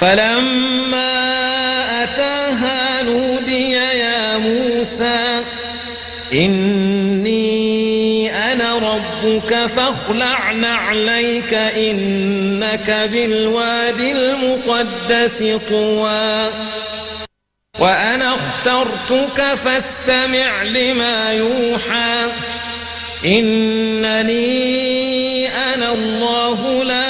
فلما أتاها نودي يا موسى إني أنا ربك فاخلع نعليك إنك بالواد المقدس طوى. وأنا اخترتك فاستمع لما يوحى إنني أنا الله لا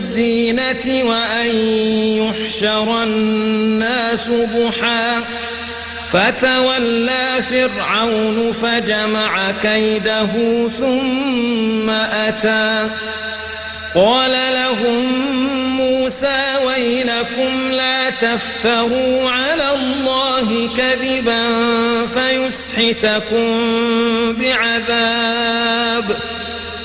الزينة وأن يحشر الناس ضحى. فتولى فرعون فجمع كيده ثم أتى. قال لهم موسى ويلكم لا تفتروا على الله كذبا فيسحتكم بعذاب.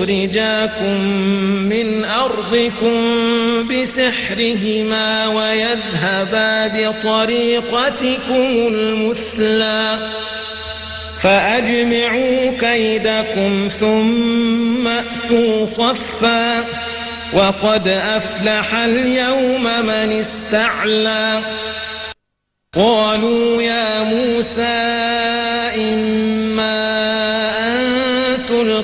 يخرجاكم من أرضكم بسحرهما ويذهبا بطريقتكم المثلى فأجمعوا كيدكم ثم أتوا صفا وقد أفلح اليوم من استعلى قالوا يا موسى إما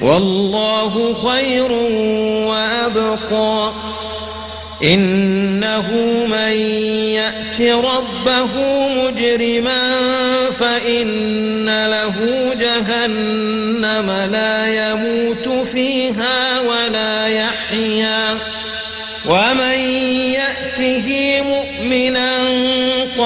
والله خير وأبقى. إنه من يأت ربه مجرما فإن له جهنم لا يموت فيها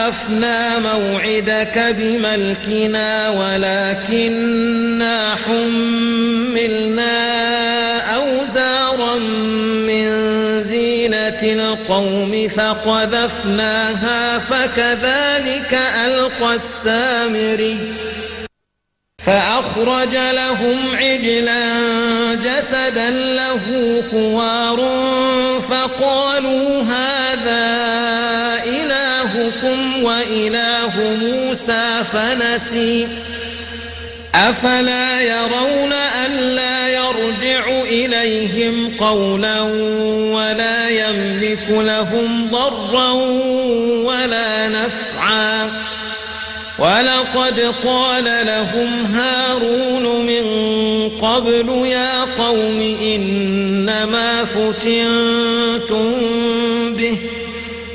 أخلفنا موعدك بملكنا ولكننا حملنا أوزارا من زينة القوم فقذفناها فكذلك ألقى السامري فأخرج لهم عجلا جسدا له خوار فقالوا هذا وإله موسى فنسي. أفلا يرون ألا يرجع إليهم قولا ولا يملك لهم ضرا ولا نفعا. ولقد قال لهم هارون من قبل يا قوم إنما فتنتم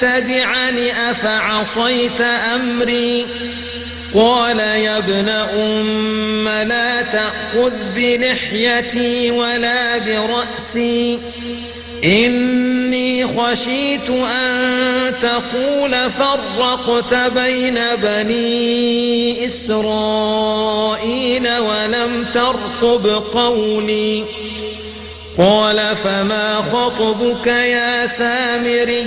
تتبعني أفعصيت أمري؟ قال يا ابن أم لا تأخذ بلحيتي ولا برأسي. إني خشيت أن تقول فرقت بين بني إسرائيل ولم ترقب قولي. قال فما خطبك يا سامري؟